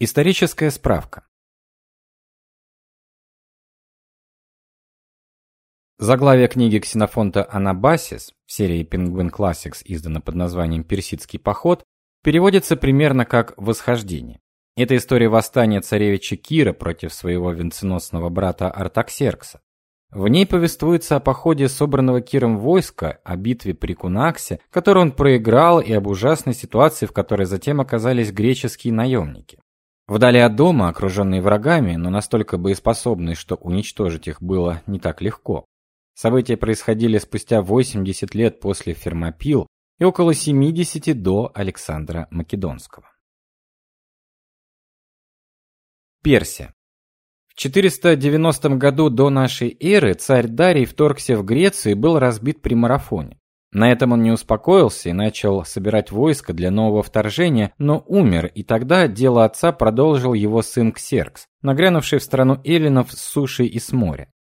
Историческая справка. Заглавие книги Ксенофонта Анабасис в серии Penguin Classics, издана под названием Персидский поход, переводится примерно как Восхождение. Это история восстания царевича Кира против своего венценосного брата Артаксеркса. В ней повествуется о походе собранного Киром войска, о битве при Кунаксе, которую он проиграл, и об ужасной ситуации, в которой затем оказались греческие наемники. Вдали от дома, окруженные врагами, но настолько боеспособные, что уничтожить их было не так легко. События происходили спустя 80 лет после Фермопил и около 70 до Александра Македонского. Персия. В 490 году до нашей эры царь Дарий вторгся в Грецию и был разбит при марафоне. На этом он не успокоился и начал собирать войско для нового вторжения, но умер, и тогда дело отца продолжил его сын Ксеркс, нагрянувший в страну эллинов с суши и с моря.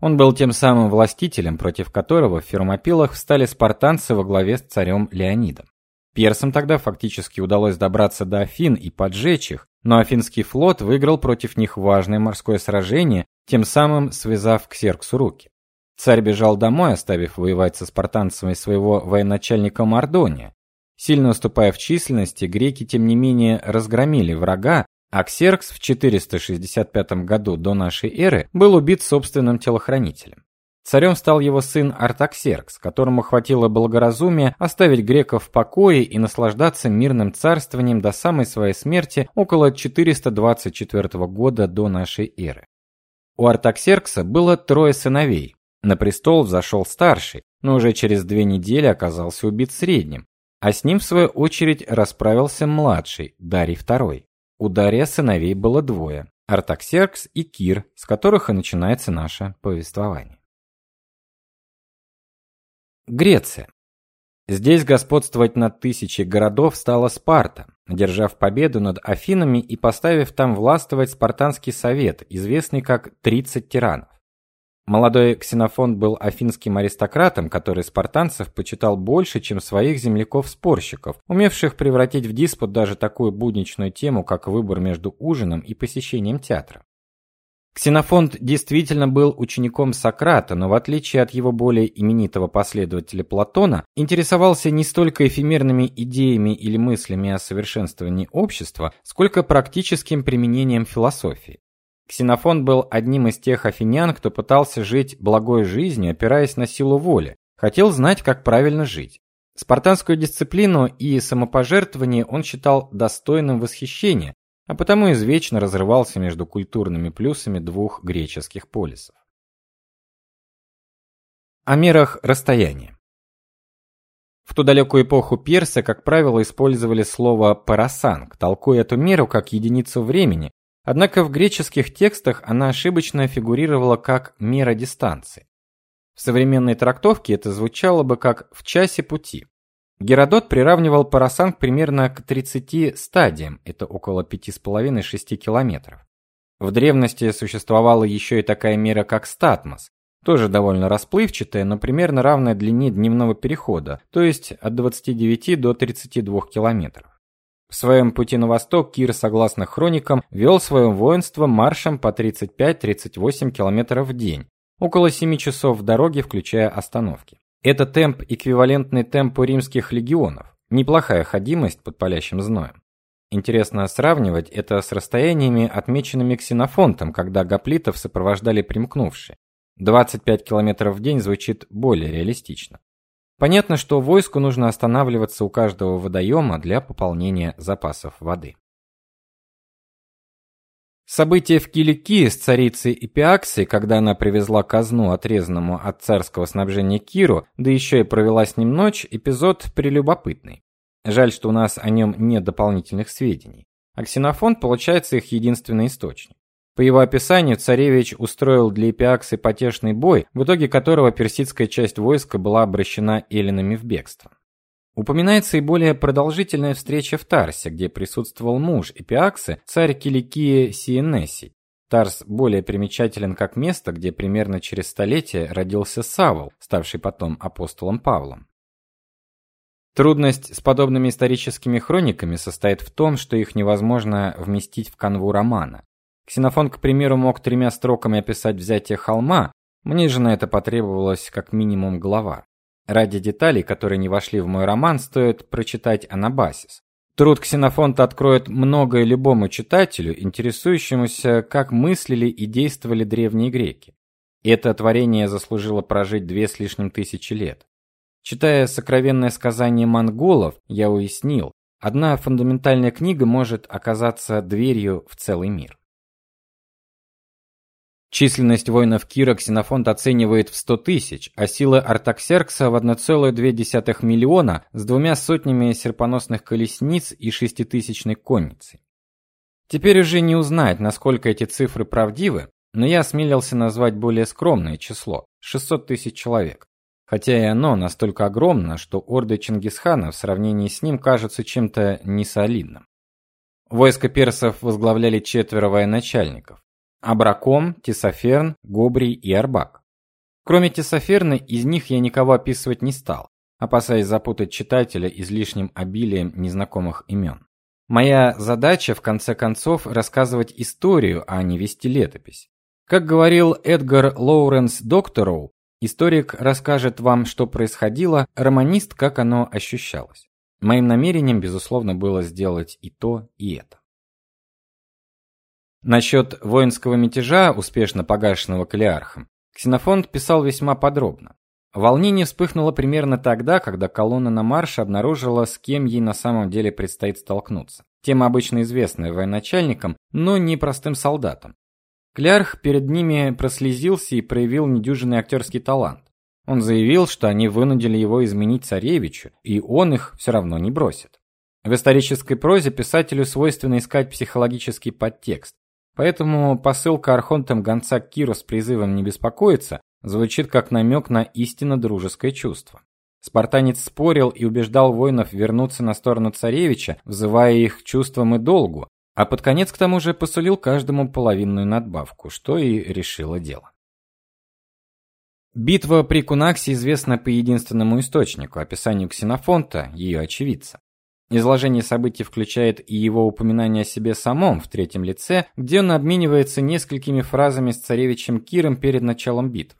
Он был тем самым властителем, против которого в Фермопилах встали спартанцы во главе с царем Леонидом. Персам тогда фактически удалось добраться до Афин и поджечь их, но Афинский флот выиграл против них важное морское сражение, тем самым связав Ксерксу руки. Царь бежал домой, оставив воевать со спартанцами своего военачальника Мардония. Сильно уступая в численности, греки тем не менее разгромили врага, а Ксеркс в 465 году до нашей эры был убит собственным телохранителем. Царем стал его сын Артаксеркс, которому хватило благоразумия оставить греков в покое и наслаждаться мирным царствованием до самой своей смерти около 424 года до нашей эры. У Артаксеркса было трое сыновей. На престол взошел старший, но уже через две недели оказался убит средним, а с ним в свою очередь расправился младший, Дарий II. У Дария сыновей было двое: Артаксеркс и Кир, с которых и начинается наше повествование. Греция. Здесь господствовать над тысячей городов стала Спарта, одержав победу над Афинами и поставив там властвовать спартанский совет, известный как «Тридцать тиранов». Молодой Ксенофонт был афинским аристократом, который спартанцев почитал больше, чем своих земляков-спорщиков, умевших превратить в диспут даже такую будничную тему, как выбор между ужином и посещением театра. Ксенофонт действительно был учеником Сократа, но в отличие от его более именитого последователя Платона, интересовался не столько эфемерными идеями или мыслями о совершенствовании общества, сколько практическим применением философии. Ксенофонт был одним из тех афинян, кто пытался жить благой жизнью, опираясь на силу воли, хотел знать, как правильно жить. Спартанскую дисциплину и самопожертвование он считал достойным восхищения, а потому извечно разрывался между культурными плюсами двух греческих полисов. О мерах расстояния. В ту далекую эпоху персы, как правило, использовали слово парасанг, толкуя эту меру как единицу времени, однако в греческих текстах она ошибочно фигурировала как мера дистанции. В современной трактовке это звучало бы как в часе пути. Геродот приравнивал Парасанг примерно к 30 стадиям, это около 5,5-6 километров. В древности существовала еще и такая мера, как статмос, тоже довольно расплывчатая, но примерно равная длине дневного перехода, то есть от 29 до 32 километров. В своем пути на восток Кир, согласно хроникам, вел свое воинство маршем по 35-38 километров в день, около 7 часов в дороге, включая остановки. Это темп эквивалентный темпу римских легионов. Неплохая ходимость под палящим зноем. Интересно сравнивать это с расстояниями, отмеченными ксенофонтом, когда гоплитов сопровождали примкнувшие. 25 км в день звучит более реалистично. Понятно, что войску нужно останавливаться у каждого водоема для пополнения запасов воды. События в Киликии с царицей Эпиаксой, когда она привезла казну отрезанному от царского снабжения Киру, да еще и провела с ним ночь, эпизод прелюбопытный. Жаль, что у нас о нем нет дополнительных сведений. А Ксенофонт получается их единственный источник. По его описанию, царевич устроил для Эпиаксы потешный бой, в итоге которого персидская часть войска была обращена эллинами в бегство. Упоминается и более продолжительная встреча в Тарсе, где присутствовал муж Эпиаксы, царь Киликии Сиенесий. Тарс более примечателен как место, где примерно через столетие родился Савл, ставший потом апостолом Павлом. Трудность с подобными историческими хрониками состоит в том, что их невозможно вместить в канву романа. Ксенофон, к примеру, мог тремя строками описать взятие холма, мне же на это потребовалось как минимум глава. Ради деталей, которые не вошли в мой роман, стоит прочитать Анабасис. Труд Ксенофонта откроет многое любому читателю, интересующемуся, как мыслили и действовали древние греки. Это творение заслужило прожить две с лишним тысячи лет. Читая сокровенное сказание монголов, я уяснил, одна фундаментальная книга может оказаться дверью в целый мир. Численность воинов Кира Ксенофонт оценивает в 100 тысяч, а силы Артаксеркса в 1,2 миллиона с двумя сотнями серпоносных колесниц и шеститысячной конницей. Теперь уже не узнать, насколько эти цифры правдивы, но я осмелился назвать более скромное число 600 тысяч человек хотя и оно настолько огромно, что орды Чингисхана в сравнении с ним кажутся чем-то несолидным. Войско персов возглавляли четверо военачальников: Абраком, Тесоферн, Гобрий и Арбак. Кроме Тесоферна, из них я никого описывать не стал, опасаясь запутать читателя излишним обилием незнакомых имен. Моя задача в конце концов рассказывать историю, а не вести летопись. Как говорил Эдгар Лоуренс Доктороу, Историк расскажет вам, что происходило, романист как оно ощущалось. Моим намерением, безусловно, было сделать и то, и это. Насчет воинского мятежа, успешно погашенного Калиархом, Ксенофонт писал весьма подробно. Волнение вспыхнуло примерно тогда, когда колонна на марше обнаружила, с кем ей на самом деле предстоит столкнуться. Тема обычно известная военачальникам, но не простым солдатам. Клярх перед ними прослезился и проявил недюжинный актерский талант. Он заявил, что они вынудили его изменить царевичу, и он их все равно не бросит. В исторической прозе писателю свойственно искать психологический подтекст. Поэтому посылка архонтам гонца Киру с призывом не беспокоиться звучит как намек на истинно дружеское чувство. Спартанец спорил и убеждал воинов вернуться на сторону царевича, взывая их к чувствам и долгу, а под конец к тому же посулил каждому половинную надбавку, что и решило дело. Битва при Кунаксе известна по единственному источнику описанию Ксенофонта, ее очевидца. Изложение событий включает и его упоминание о себе самом в третьем лице, где он обменивается несколькими фразами с царевичем Киром перед началом битвы.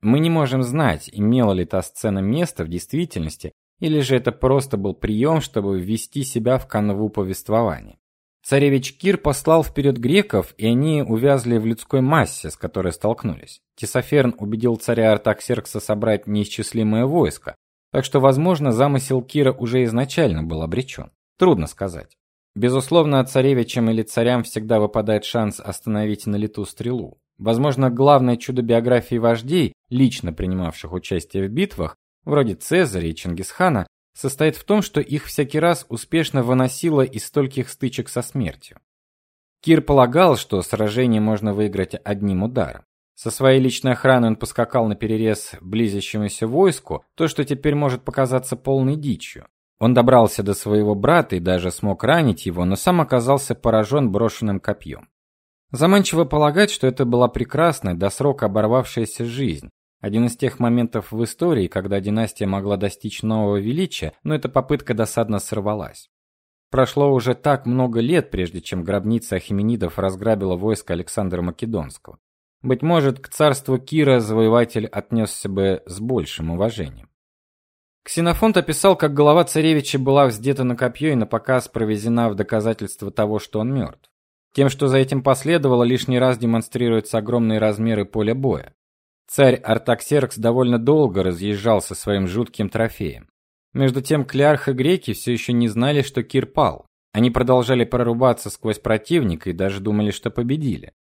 Мы не можем знать, имела ли та сцена место в действительности, или же это просто был прием, чтобы ввести себя в канву повествования. Царевич Кир послал вперед греков, и они увязли в людской массе, с которой столкнулись. Тесоферн убедил царя Артаксеркса собрать неисчислимое войско, так что, возможно, замысел Кира уже изначально был обречен. Трудно сказать. Безусловно, царевичам или царям всегда выпадает шанс остановить на лету стрелу. Возможно, главное чудо биографии вождей, лично принимавших участие в битвах, вроде Цезаря и Чингисхана, состоит в том, что их всякий раз успешно выносило из стольких стычек со смертью. Кир полагал, что сражение можно выиграть одним ударом. Со своей личной охраной он поскакал на перерез близящемуся войску, то, что теперь может показаться полной дичью. Он добрался до своего брата и даже смог ранить его, но сам оказался поражен брошенным копьем. Заманчиво полагать, что это была прекрасная до срока оборвавшаяся жизнь, один из тех моментов в истории, когда династия могла достичь нового величия, но эта попытка досадно сорвалась. Прошло уже так много лет, прежде чем гробница ахименидов разграбила войско Александра Македонского. Быть может, к царству Кира завоеватель отнесся бы с большим уважением. Ксенофонт описал, как голова царевича была вздета на копье и на показ провезена в доказательство того, что он мертв. Тем, что за этим последовало, лишний раз демонстрируются огромные размеры поля боя. Царь Артаксеркс довольно долго разъезжал со своим жутким трофеем. Между тем Клярх и греки все еще не знали, что Кир пал. Они продолжали прорубаться сквозь противника и даже думали, что победили.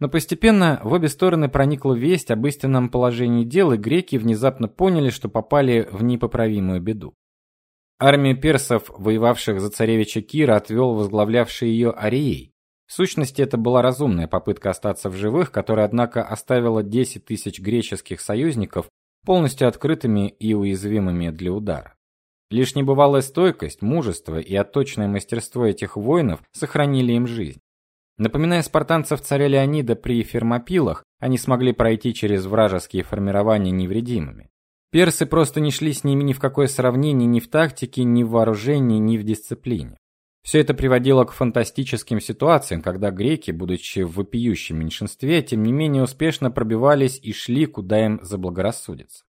Но постепенно в обе стороны проникла весть об истинном положении дел, и греки внезапно поняли, что попали в непоправимую беду. Армию персов, воевавших за царевича Кира, отвел возглавлявший ее Арией. В сущности, это была разумная попытка остаться в живых, которая, однако, оставила 10 тысяч греческих союзников полностью открытыми и уязвимыми для удара. Лишь небывалая стойкость, мужество и отточное мастерство этих воинов сохранили им жизнь. Напоминая спартанцев царя Леонида при Фермопилах, они смогли пройти через вражеские формирования невредимыми. Персы просто не шли с ними ни в какое сравнение ни в тактике, ни в вооружении, ни в дисциплине. Все это приводило к фантастическим ситуациям, когда греки, будучи в вопиющем меньшинстве, тем не менее успешно пробивались и шли, куда им заблагорассудится.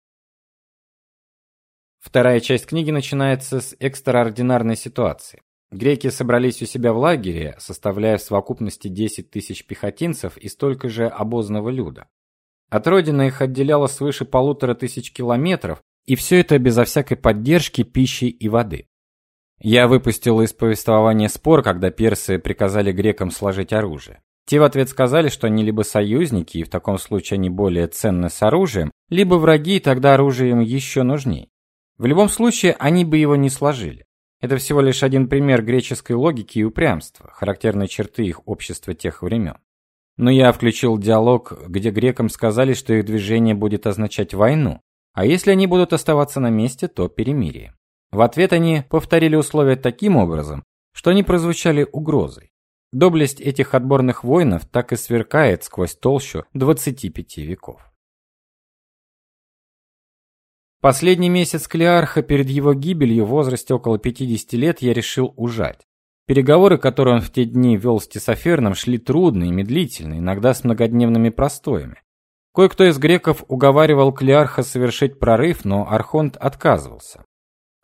Вторая часть книги начинается с экстраординарной ситуации. Греки собрались у себя в лагере, составляя в совокупности 10 тысяч пехотинцев и столько же обозного люда. От родины их отделяло свыше полутора тысяч километров, и все это безо всякой поддержки пищи и воды. Я выпустил из повествования спор, когда персы приказали грекам сложить оружие. Те в ответ сказали, что они либо союзники, и в таком случае они более ценны с оружием, либо враги, и тогда оружие им еще нужнее. В любом случае, они бы его не сложили. Это всего лишь один пример греческой логики и упрямства, характерной черты их общества тех времен. Но я включил диалог, где грекам сказали, что их движение будет означать войну, а если они будут оставаться на месте, то перемирие. В ответ они повторили условия таким образом, что они прозвучали угрозой. Доблесть этих отборных воинов так и сверкает сквозь толщу 25 веков. Последний месяц Клеарха перед его гибелью в возрасте около 50 лет я решил ужать. Переговоры, которые он в те дни вел с Тесоферном, шли трудно и медлительно, иногда с многодневными простоями. Кое-кто из греков уговаривал Клеарха совершить прорыв, но Архонт отказывался.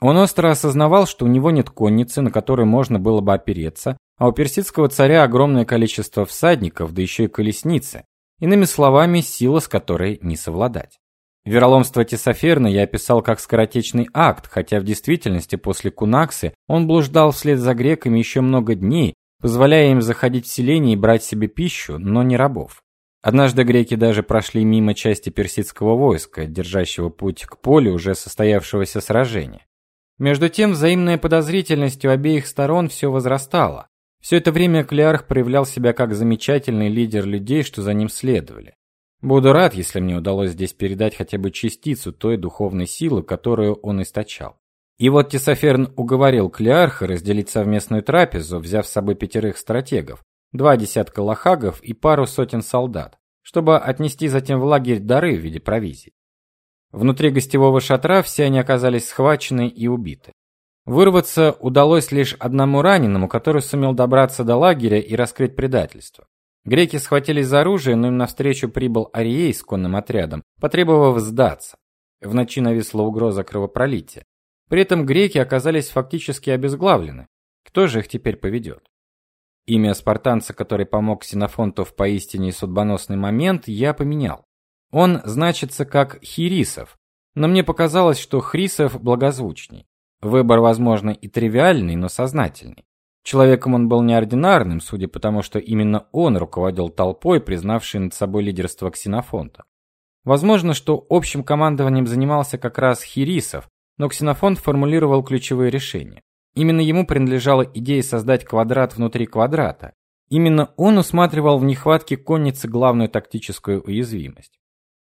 Он остро осознавал, что у него нет конницы, на которой можно было бы опереться, а у персидского царя огромное количество всадников, да еще и колесницы. Иными словами, сила, с которой не совладать. Вероломство Тесоферна я описал как скоротечный акт, хотя в действительности после Кунаксы он блуждал вслед за греками еще много дней, позволяя им заходить в селение и брать себе пищу, но не рабов. Однажды греки даже прошли мимо части персидского войска, держащего путь к полю уже состоявшегося сражения. Между тем, взаимная подозрительность у обеих сторон все возрастала. Все это время Клеарх проявлял себя как замечательный лидер людей, что за ним следовали. Буду рад, если мне удалось здесь передать хотя бы частицу той духовной силы, которую он источал. И вот Тесоферн уговорил Клеарха разделить совместную трапезу, взяв с собой пятерых стратегов, два десятка лохагов и пару сотен солдат, чтобы отнести затем в лагерь дары в виде провизии. Внутри гостевого шатра все они оказались схвачены и убиты. Вырваться удалось лишь одному раненому, который сумел добраться до лагеря и раскрыть предательство. Греки схватились за оружие, но им навстречу прибыл Арией с конным отрядом, потребовав сдаться. В ночи нависла угроза кровопролития. При этом греки оказались фактически обезглавлены. Кто же их теперь поведет? Имя спартанца, который помог Ксенофонту в поистине судьбоносный момент, я поменял. Он значится как Хирисов, но мне показалось, что Хрисов благозвучней. Выбор, возможно, и тривиальный, но сознательный. Человеком он был неординарным, судя по тому, что именно он руководил толпой, признавшей над собой лидерство Ксенофонта. Возможно, что общим командованием занимался как раз Хирисов, но Ксенофонт формулировал ключевые решения. Именно ему принадлежала идея создать квадрат внутри квадрата. Именно он усматривал в нехватке конницы главную тактическую уязвимость.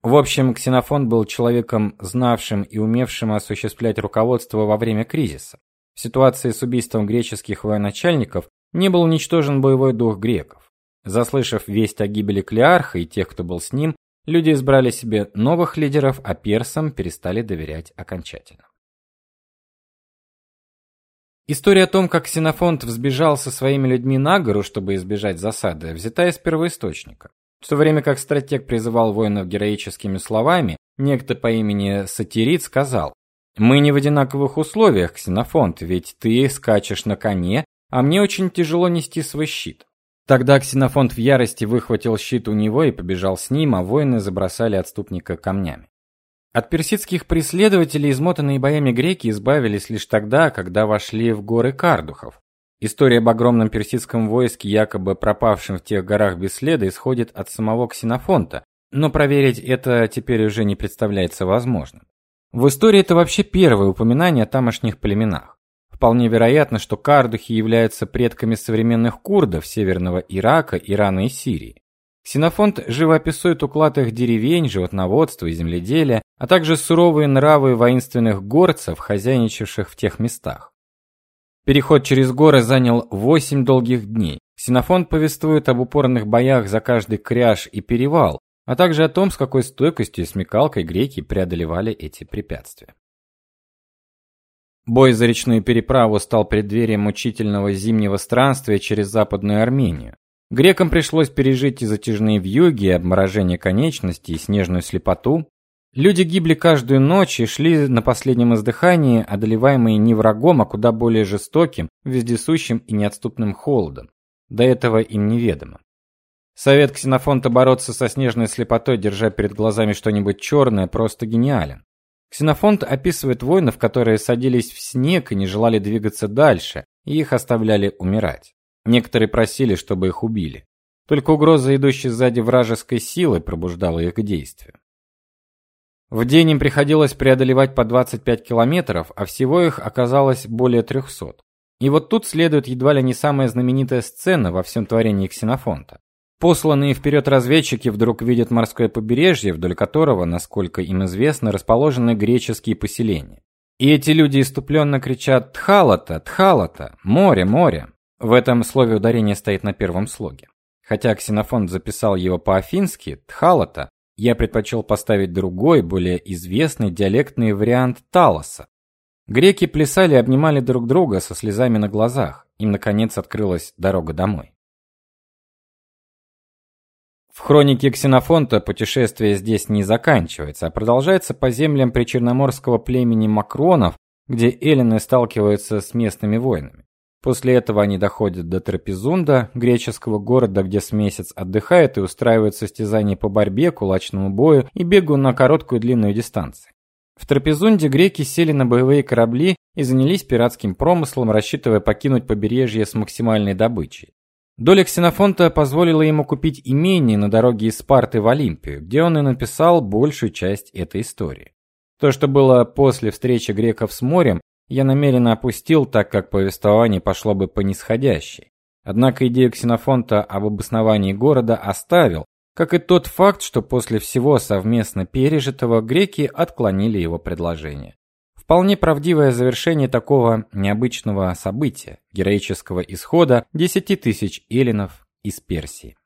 В общем, Ксенофонт был человеком, знавшим и умевшим осуществлять руководство во время кризиса. В ситуации с убийством греческих военачальников не был уничтожен боевой дух греков. Заслышав весть о гибели Клеарха и тех, кто был с ним, люди избрали себе новых лидеров, а персам перестали доверять окончательно. История о том, как Ксенофонт взбежал со своими людьми на гору, чтобы избежать засады, взята из первоисточника. В то время как стратег призывал воинов героическими словами, некто по имени Сатирит сказал: мы не в одинаковых условиях, Ксенофонт, ведь ты скачешь на коне, а мне очень тяжело нести свой щит. Тогда Ксенофонт в ярости выхватил щит у него и побежал с ним, а воины забросали отступника камнями. От персидских преследователей измотанные боями греки избавились лишь тогда, когда вошли в горы Кардухов. История об огромном персидском войске, якобы пропавшем в тех горах без следа, исходит от самого Ксенофонта, но проверить это теперь уже не представляется возможным. В истории это вообще первое упоминание о тамошних племенах. Вполне вероятно, что кардухи являются предками современных курдов северного Ирака, Ирана и Сирии. Ксенофонт живо описывает уклад их деревень, животноводства и земледелия, а также суровые нравы воинственных горцев, хозяйничавших в тех местах. Переход через горы занял 8 долгих дней. Ксенофонт повествует об упорных боях за каждый кряж и перевал, а также о том, с какой стойкостью и смекалкой греки преодолевали эти препятствия. Бой за речную переправу стал преддверием мучительного зимнего странствия через Западную Армению. Грекам пришлось пережить и затяжные вьюги, и обморожение конечностей, и снежную слепоту. Люди гибли каждую ночь и шли на последнем издыхании, одолеваемые не врагом, а куда более жестоким, вездесущим и неотступным холодом. До этого им неведомо. Совет Ксенофонта бороться со снежной слепотой, держа перед глазами что-нибудь черное, просто гениален. Ксенофонт описывает воинов, которые садились в снег и не желали двигаться дальше, и их оставляли умирать. Некоторые просили, чтобы их убили. Только угроза, идущей сзади вражеской силы, пробуждала их к действию. В день им приходилось преодолевать по 25 километров, а всего их оказалось более 300. И вот тут следует едва ли не самая знаменитая сцена во всем творении Ксенофонта. Посланные вперед разведчики вдруг видят морское побережье, вдоль которого, насколько им известно, расположены греческие поселения. И эти люди иступленно кричат «Тхалата! Тхалата! Море! Море!» В этом слове ударение стоит на первом слоге. Хотя Ксенофонт записал его по-афински «Тхалата», я предпочел поставить другой, более известный диалектный вариант Талоса. Греки плясали обнимали друг друга со слезами на глазах. Им наконец открылась дорога домой. В хронике Ксенофонта путешествие здесь не заканчивается, а продолжается по землям причерноморского племени Макронов, где эллины сталкиваются с местными воинами. После этого они доходят до Трапезунда, греческого города, где с месяц отдыхают и устраивают состязания по борьбе, кулачному бою и бегу на короткую и длинную дистанции. В Трапезунде греки сели на боевые корабли и занялись пиратским промыслом, рассчитывая покинуть побережье с максимальной добычей. Доля Ксенофонта позволила ему купить имение на дороге из Спарты в Олимпию, где он и написал большую часть этой истории. То, что было после встречи греков с морем, я намеренно опустил, так как повествование пошло бы по нисходящей. Однако идею Ксенофонта об обосновании города оставил, как и тот факт, что после всего совместно пережитого греки отклонили его предложение. Вполне правдивое завершение такого необычного события, героического исхода десяти тысяч эллинов из Персии.